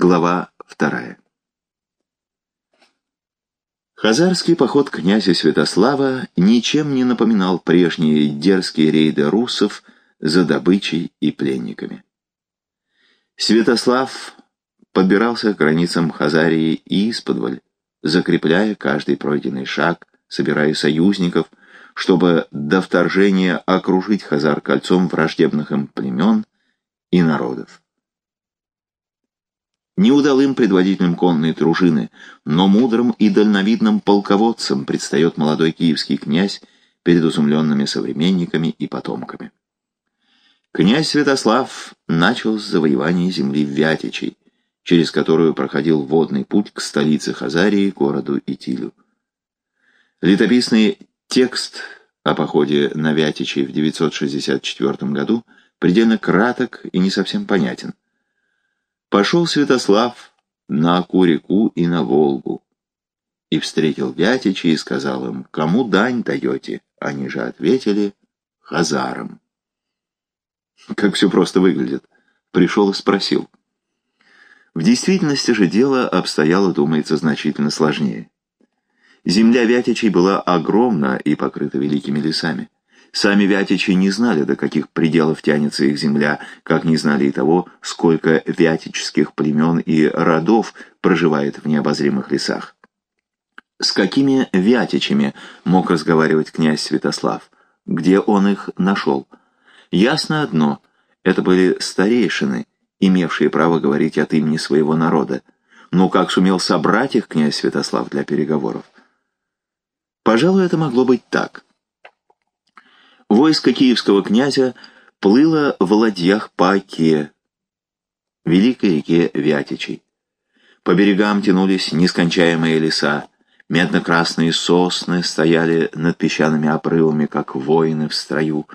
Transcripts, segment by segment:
Глава вторая. Хазарский поход князя Святослава ничем не напоминал прежние дерзкие рейды русов за добычей и пленниками. Святослав подбирался к границам Хазарии и исподволь, закрепляя каждый пройденный шаг, собирая союзников, чтобы до вторжения окружить Хазар кольцом враждебных им племен и народов неудалым предводителем конной дружины, но мудрым и дальновидным полководцем предстает молодой киевский князь перед изумленными современниками и потомками. Князь Святослав начал с завоевания земли Вятичей, через которую проходил водный путь к столице Хазарии, городу Итилю. Летописный текст о походе на Вятичей в 964 году предельно краток и не совсем понятен. Пошел Святослав на Аку-реку и на Волгу. И встретил Вятича и сказал им, кому дань даете? Они же ответили, хазарам. Как все просто выглядит. Пришел и спросил. В действительности же дело обстояло, думается, значительно сложнее. Земля Вятичей была огромна и покрыта великими лесами. Сами вятичи не знали, до каких пределов тянется их земля, как не знали и того, сколько вятических племен и родов проживает в необозримых лесах. С какими вятичами мог разговаривать князь Святослав? Где он их нашел? Ясно одно — это были старейшины, имевшие право говорить от имени своего народа. Но как сумел собрать их князь Святослав для переговоров? Пожалуй, это могло быть так — Войско киевского князя плыло в ладьях по Оке, великой реке Вятичей. По берегам тянулись нескончаемые леса, медно-красные сосны стояли над песчаными обрывами, как воины в строю.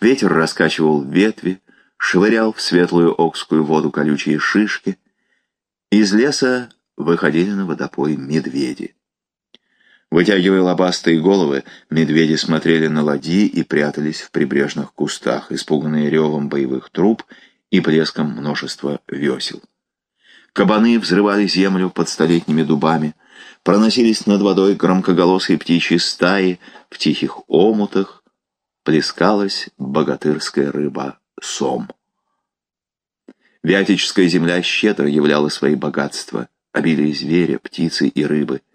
Ветер раскачивал ветви, швырял в светлую окскую воду колючие шишки. Из леса выходили на водопой медведи. Вытягивая лобастые головы, медведи смотрели на ладьи и прятались в прибрежных кустах, испуганные ревом боевых труб и блеском множества весел. Кабаны взрывали землю под столетними дубами, проносились над водой громкоголосые птичьи стаи, в тихих омутах плескалась богатырская рыба сом. Вятическая земля щедро являла свои богатства, обилие зверя, птицы и рыбы —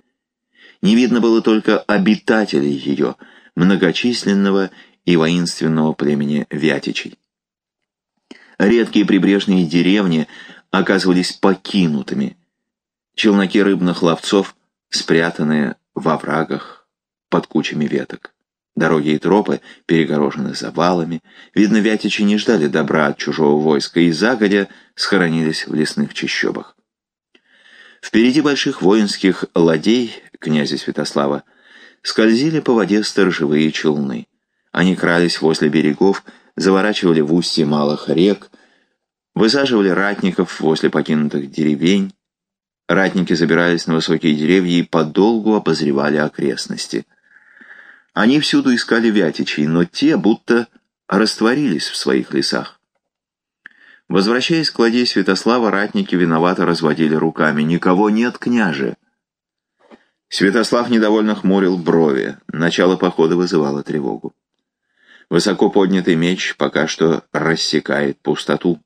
не видно было только обитателей ее, многочисленного и воинственного племени Вятичей. Редкие прибрежные деревни оказывались покинутыми. Челноки рыбных ловцов, спрятанные во врагах под кучами веток. Дороги и тропы перегорожены завалами. Видно, вятичи не ждали добра от чужого войска и загодя схоронились в лесных чащобах. Впереди больших воинских ладей князя Святослава, скользили по воде сторожевые челны. Они крались возле берегов, заворачивали в устье малых рек, высаживали ратников возле покинутых деревень. Ратники забирались на высокие деревья и подолгу обозревали окрестности. Они всюду искали вятичей, но те будто растворились в своих лесах. Возвращаясь к ладье Святослава, ратники виновато разводили руками. «Никого нет, княже!» Святослав недовольно хмурил брови. Начало похода вызывало тревогу. Высоко поднятый меч пока что рассекает пустоту.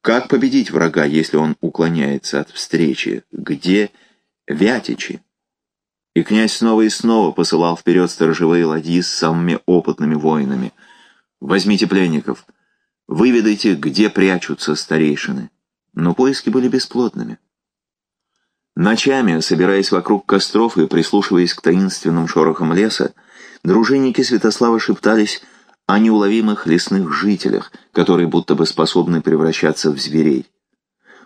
Как победить врага, если он уклоняется от встречи? Где Вятичи? И князь снова и снова посылал вперед сторожевые ладьи с самыми опытными воинами. «Возьмите пленников, выведайте, где прячутся старейшины». Но поиски были бесплодными. Ночами, собираясь вокруг костров и прислушиваясь к таинственным шорохам леса, дружинники Святослава шептались о неуловимых лесных жителях, которые будто бы способны превращаться в зверей.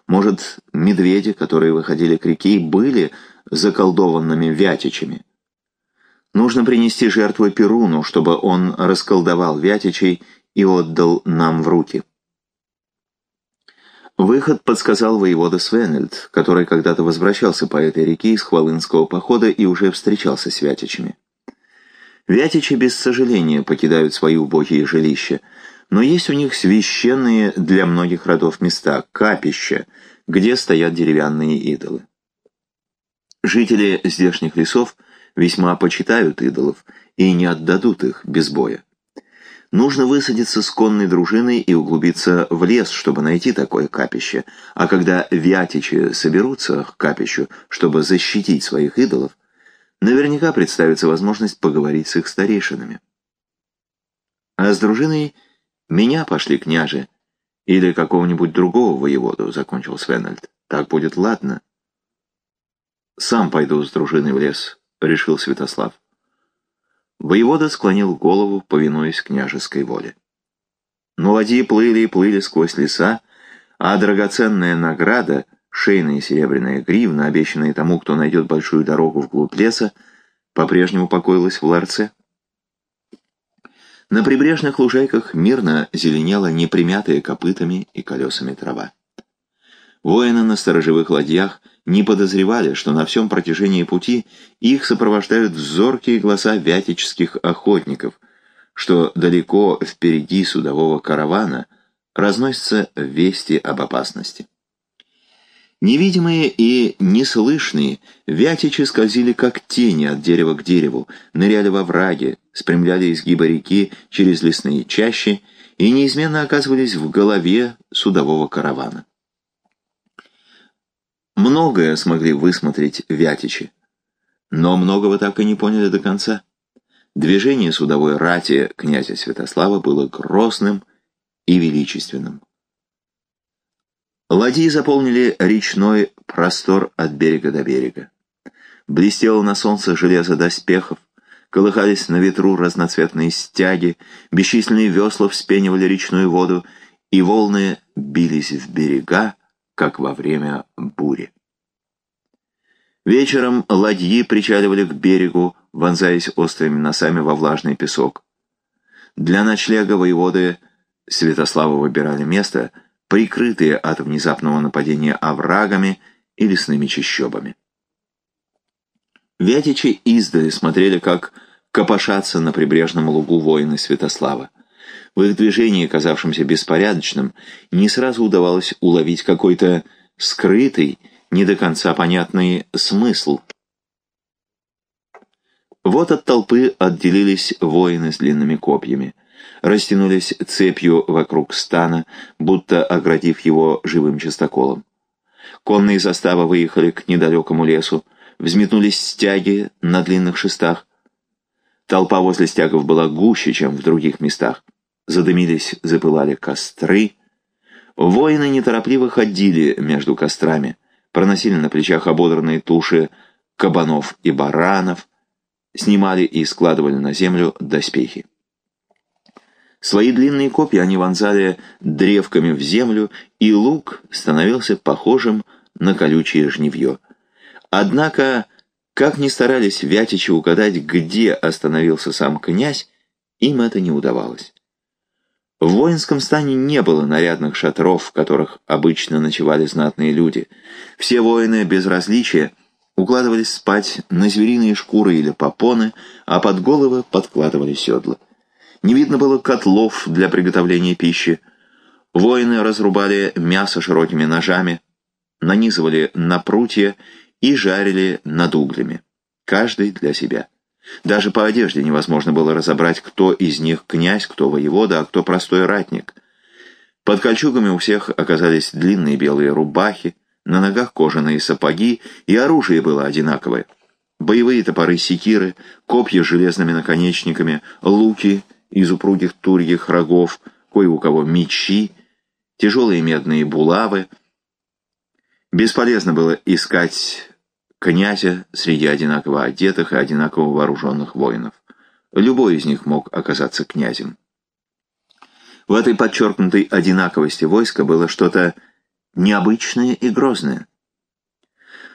Может, медведи, которые выходили к реке, были заколдованными вятичами? Нужно принести жертву Перуну, чтобы он расколдовал вятичей и отдал нам в руки. Выход подсказал воевода Свенельд, который когда-то возвращался по этой реке из Хвалынского похода и уже встречался с Вятичами. Вятичи без сожаления покидают свои убогие жилища, но есть у них священные для многих родов места, капища, где стоят деревянные идолы. Жители здешних лесов весьма почитают идолов и не отдадут их без боя. Нужно высадиться с конной дружиной и углубиться в лес, чтобы найти такое капище, а когда вятичи соберутся к капищу, чтобы защитить своих идолов, наверняка представится возможность поговорить с их старейшинами. А с дружиной меня пошли княже или какого-нибудь другого воеводу, закончил Свенальд. Так будет ладно. Сам пойду с дружиной в лес, решил Святослав. Воевода склонил голову, повинуясь княжеской воле. Но ладьи плыли и плыли сквозь леса, а драгоценная награда, шейная серебряная гривна, обещанная тому, кто найдет большую дорогу вглубь леса, по-прежнему покоилась в ларце. На прибрежных лужайках мирно зеленела непримятая копытами и колесами трава. Воины на сторожевых ладьях не подозревали, что на всем протяжении пути их сопровождают взоркие глаза вятических охотников, что далеко впереди судового каравана разносятся вести об опасности. Невидимые и неслышные, вятичи скользили как тени от дерева к дереву, ныряли во враги, спрямляли изгибы реки через лесные чащи и неизменно оказывались в голове судового каравана. Многое смогли высмотреть вятичи, но многого так и не поняли до конца. Движение судовой рати князя Святослава было грозным и величественным. Ладьи заполнили речной простор от берега до берега. Блестело на солнце железо доспехов, колыхались на ветру разноцветные стяги, бесчисленные весла вспенивали речную воду, и волны бились в берега, как во время бури. Вечером ладьи причаливали к берегу, вонзаясь острыми носами во влажный песок. Для ночлега воеводы Святослава выбирали место, прикрытые от внезапного нападения оврагами и лесными чащобами. Вятичи издали смотрели, как копошатся на прибрежном лугу воины Святослава. В их движении, казавшемся беспорядочным, не сразу удавалось уловить какой-то скрытый, не до конца понятный смысл. Вот от толпы отделились воины с длинными копьями, растянулись цепью вокруг стана, будто оградив его живым частоколом. Конные заставы выехали к недалекому лесу, взметнулись стяги на длинных шестах. Толпа возле стягов была гуще, чем в других местах задымились, запылали костры. Воины неторопливо ходили между кострами, проносили на плечах ободранные туши кабанов и баранов, снимали и складывали на землю доспехи. Свои длинные копья они вонзали древками в землю, и лук становился похожим на колючее жневье. Однако, как ни старались вятичи угадать, где остановился сам князь, им это не удавалось. В воинском стане не было нарядных шатров, в которых обычно ночевали знатные люди. Все воины без различия укладывались спать на звериные шкуры или попоны, а под головы подкладывали седла. Не видно было котлов для приготовления пищи. Воины разрубали мясо широкими ножами, нанизывали на прутья и жарили над углями, каждый для себя. Даже по одежде невозможно было разобрать, кто из них князь, кто воевода, а кто простой ратник. Под кольчугами у всех оказались длинные белые рубахи, на ногах кожаные сапоги, и оружие было одинаковое. Боевые топоры секиры, копья с железными наконечниками, луки из упругих турьих рогов, кое у кого мечи, тяжелые медные булавы. Бесполезно было искать князя среди одинаково одетых и одинаково вооруженных воинов. Любой из них мог оказаться князем. В этой подчеркнутой одинаковости войска было что-то необычное и грозное.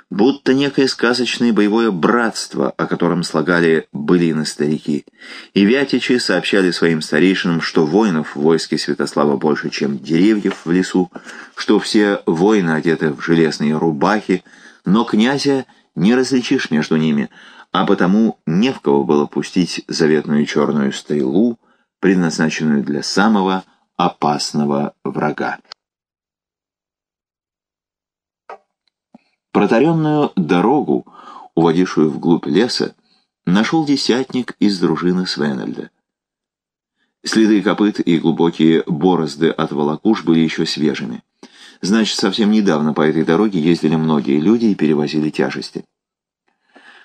Будто некое сказочное боевое братство, о котором слагали былины старики. И вятичи сообщали своим старейшинам, что воинов в войске Святослава больше, чем деревьев в лесу, что все воины одеты в железные рубахи, но князя не различишь между ними, а потому не в кого было пустить заветную черную стрелу, предназначенную для самого опасного врага. Протаренную дорогу, уводившую вглубь леса, нашел десятник из дружины Свенельда. Следы копыт и глубокие борозды от волокуш были еще свежими. Значит, совсем недавно по этой дороге ездили многие люди и перевозили тяжести.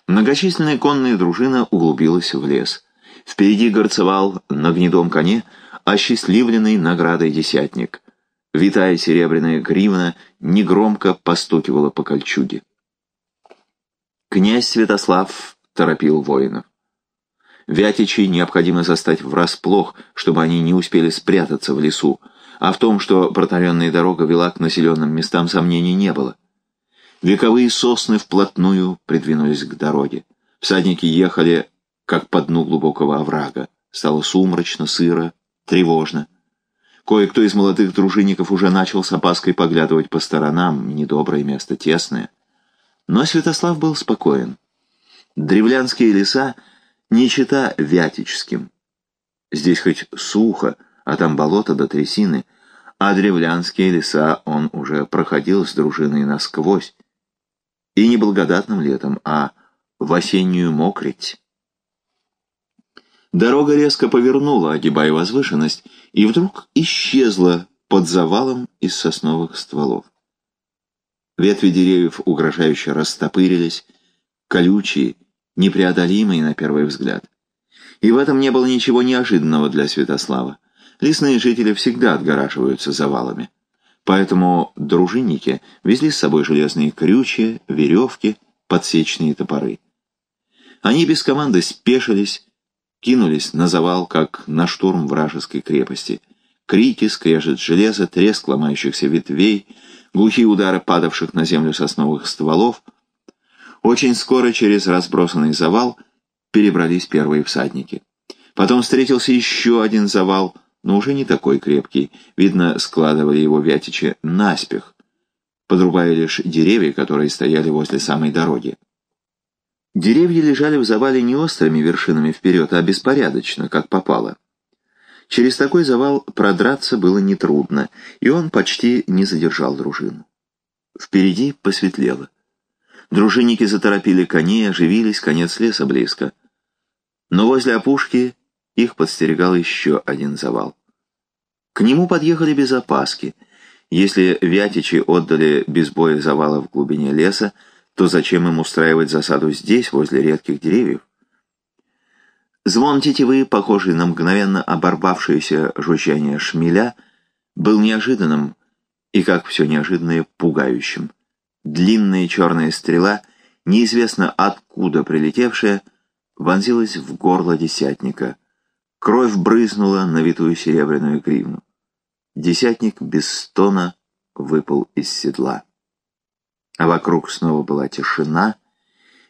Многочисленная конная дружина углубилась в лес. Впереди горцевал на гнедом коне осчастливленный наградой десятник. Витая серебряная гривна негромко постукивала по кольчуге. Князь Святослав торопил воинов. Вятичей необходимо застать врасплох, чтобы они не успели спрятаться в лесу, а в том, что протаренная дорога вела к населенным местам, сомнений не было. Вековые сосны вплотную придвинулись к дороге. Всадники ехали, как по дну глубокого оврага. Стало сумрачно, сыро, тревожно. Кое-кто из молодых дружинников уже начал с опаской поглядывать по сторонам, недоброе место, тесное. Но Святослав был спокоен. Древлянские леса не чита Вятическим. Здесь хоть сухо, а там болото до трясины, а древлянские леса он уже проходил с дружиной насквозь. И не благодатным летом, а в осеннюю мокрить. Дорога резко повернула, огибая возвышенность, и вдруг исчезла под завалом из сосновых стволов. Ветви деревьев угрожающе растопырились, колючие, непреодолимые на первый взгляд. И в этом не было ничего неожиданного для Святослава. Лесные жители всегда отгораживаются завалами. Поэтому дружинники везли с собой железные крючья, веревки, подсечные топоры. Они без команды спешились, кинулись на завал, как на штурм вражеской крепости. Крики, скрежет железа, треск ломающихся ветвей, глухие удары падавших на землю сосновых стволов — очень скоро через разбросанный завал перебрались первые всадники. Потом встретился еще один завал, но уже не такой крепкий. Видно, складывали его вятичи наспех, подрубая лишь деревья, которые стояли возле самой дороги. Деревья лежали в завале не острыми вершинами вперед, а беспорядочно, как попало. Через такой завал продраться было нетрудно, и он почти не задержал дружину. Впереди посветлело. Дружинники заторопили коней, оживились, конец леса близко. Но возле опушки их подстерегал еще один завал. К нему подъехали без опаски. Если вятичи отдали без боя завалы в глубине леса, то зачем им устраивать засаду здесь, возле редких деревьев? Звон тетивы, похожий на мгновенно оборвавшееся жужжание шмеля, был неожиданным и, как все неожиданное, пугающим. Длинная черная стрела, неизвестно откуда прилетевшая, вонзилась в горло десятника. Кровь брызнула на витую серебряную гривну. Десятник без стона выпал из седла. А вокруг снова была тишина,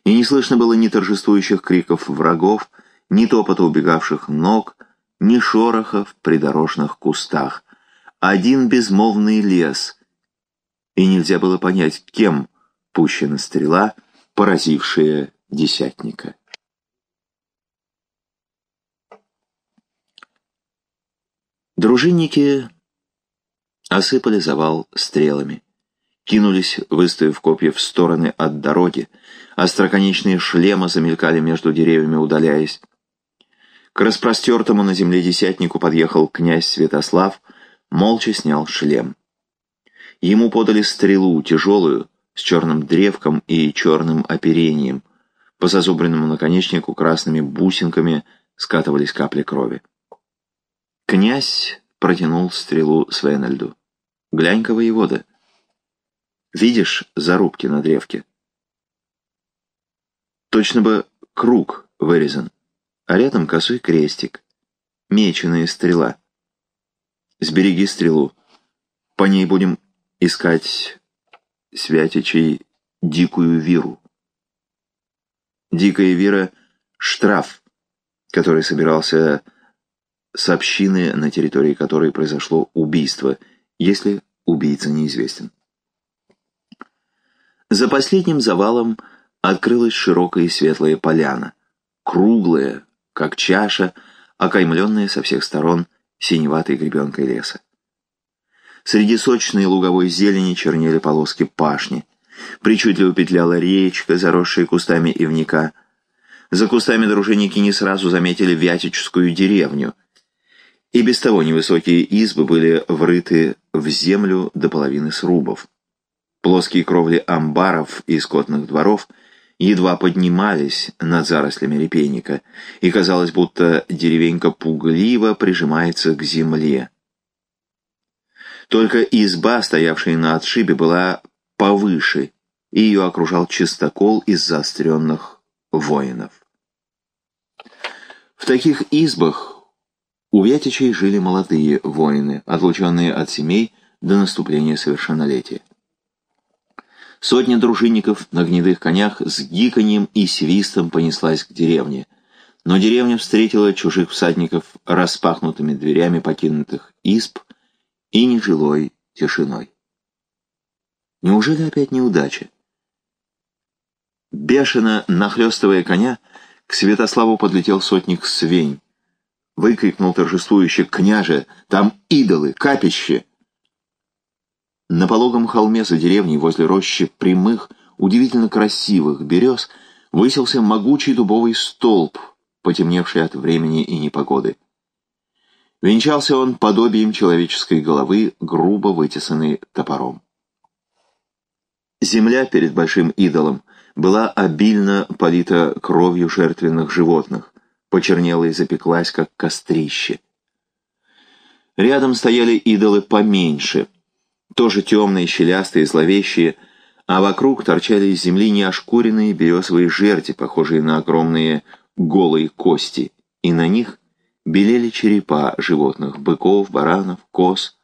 и не слышно было ни торжествующих криков врагов, ни топота убегавших ног, ни шороха в придорожных кустах. Один безмолвный лес — и нельзя было понять, кем пущена стрела, поразившая десятника. Дружинники осыпали завал стрелами, кинулись, выставив копья в стороны от дороги, остроконечные шлемы замелькали между деревьями, удаляясь. К распростертому на земле десятнику подъехал князь Святослав, молча снял шлем. Ему подали стрелу, тяжелую, с черным древком и черным оперением. По зазубренному наконечнику красными бусинками скатывались капли крови. Князь протянул стрелу Свенельду. «Глянь-ка, воевода! Видишь зарубки на древке? Точно бы круг вырезан, а рядом косой крестик, меченая стрела. Сбереги стрелу, по ней будем искать святичей дикую виру. Дикая вира — штраф, который собирался с общины, на территории которой произошло убийство, если убийца неизвестен. За последним завалом открылась широкая и светлая поляна, круглая, как чаша, окаймленная со всех сторон синеватой гребенкой леса. Среди сочной луговой зелени чернели полоски пашни. Причудливо петляла речка, заросшая кустами ивника. За кустами дружинники не сразу заметили Вятическую деревню. И без того невысокие избы были врыты в землю до половины срубов. Плоские кровли амбаров и скотных дворов едва поднимались над зарослями репейника, и казалось, будто деревенька пугливо прижимается к земле. Только изба, стоявшая на отшибе, была повыше, и ее окружал чистокол из заостренных воинов. В таких избах у Вятичей жили молодые воины, отлученные от семей до наступления совершеннолетия. Сотня дружинников на гнедых конях с гиканьем и свистом понеслась к деревне. Но деревня встретила чужих всадников распахнутыми дверями покинутых изб и нежилой тишиной. Неужели опять неудача? Бешено нахлестывая коня, к Святославу подлетел сотник Свень. Выкрикнул торжествующе «Княже! Там идолы! Капище!» На пологом холме за деревней, возле рощи прямых, удивительно красивых берез, высился могучий дубовый столб, потемневший от времени и непогоды. Венчался он подобием человеческой головы, грубо вытесанной топором. Земля перед большим идолом была обильно полита кровью жертвенных животных, почернела и запеклась, как кострище. Рядом стояли идолы поменьше — тоже темные, щелястые, зловещие, а вокруг торчали из земли неошкуренные березовые жерди, похожие на огромные голые кости, и на них белели черепа животных, быков, баранов, коз.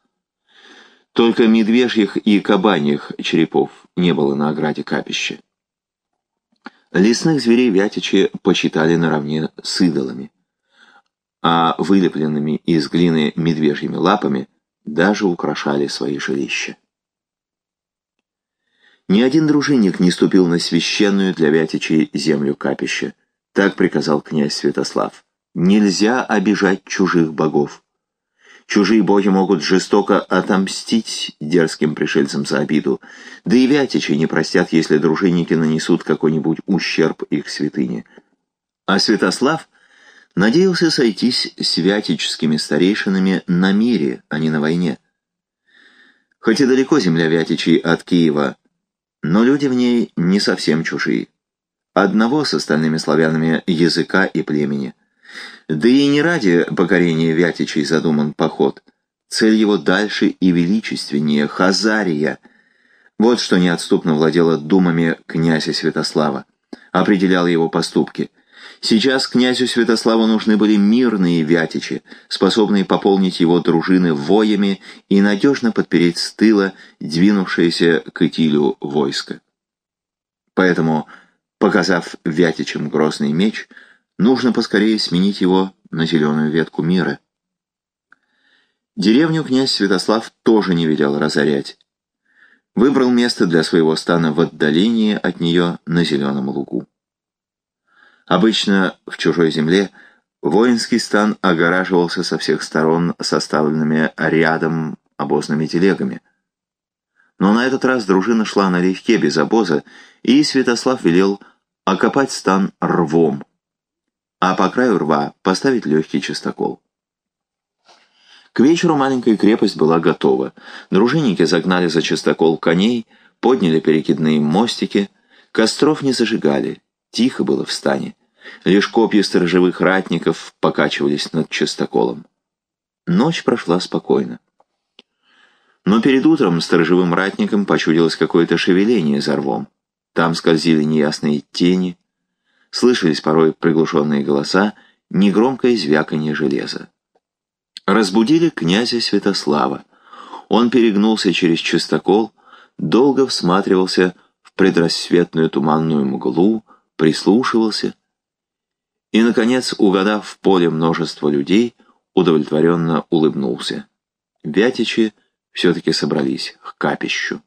Только медвежьих и кабаньих черепов не было на ограде капища. Лесных зверей вятичи почитали наравне с идолами, а вылепленными из глины медвежьими лапами – даже украшали свои жилища. Ни один дружинник не ступил на священную для Вятичей землю капища. Так приказал князь Святослав. Нельзя обижать чужих богов. Чужие боги могут жестоко отомстить дерзким пришельцам за обиду, да и Вятичи не простят, если дружинники нанесут какой-нибудь ущерб их святыне. А Святослав надеялся сойтись с вятическими старейшинами на мире, а не на войне. Хоть и далеко земля Вятичей от Киева, но люди в ней не совсем чужие. Одного с остальными славянами языка и племени. Да и не ради покорения Вятичей задуман поход. Цель его дальше и величественнее — Хазария. Вот что неотступно владело думами князя Святослава, определяло его поступки — Сейчас князю Святославу нужны были мирные вятичи, способные пополнить его дружины воями и надежно подпереть с тыла двинувшееся к Итилю войско. Поэтому, показав вятичам грозный меч, нужно поскорее сменить его на зеленую ветку мира. Деревню князь Святослав тоже не велел разорять. Выбрал место для своего стана в отдалении от нее на зеленом лугу. Обычно в чужой земле воинский стан огораживался со всех сторон составленными рядом обозными телегами. Но на этот раз дружина шла налегке, без обоза, и Святослав велел окопать стан рвом, а по краю рва поставить легкий частокол. К вечеру маленькая крепость была готова. Дружинники загнали за частокол коней, подняли перекидные мостики, костров не зажигали, тихо было в стане. Лишь копья сторожевых ратников покачивались над частоколом. Ночь прошла спокойно. Но перед утром сторожевым ратникам почудилось какое-то шевеление за рвом. Там скользили неясные тени, слышались порой приглушенные голоса, негромкое звяканье железа. Разбудили князя Святослава. Он перегнулся через частокол, долго всматривался в предрассветную туманную мглу, прислушивался — и, наконец, угадав в поле множество людей, удовлетворенно улыбнулся. Вятичи все-таки собрались к капищу.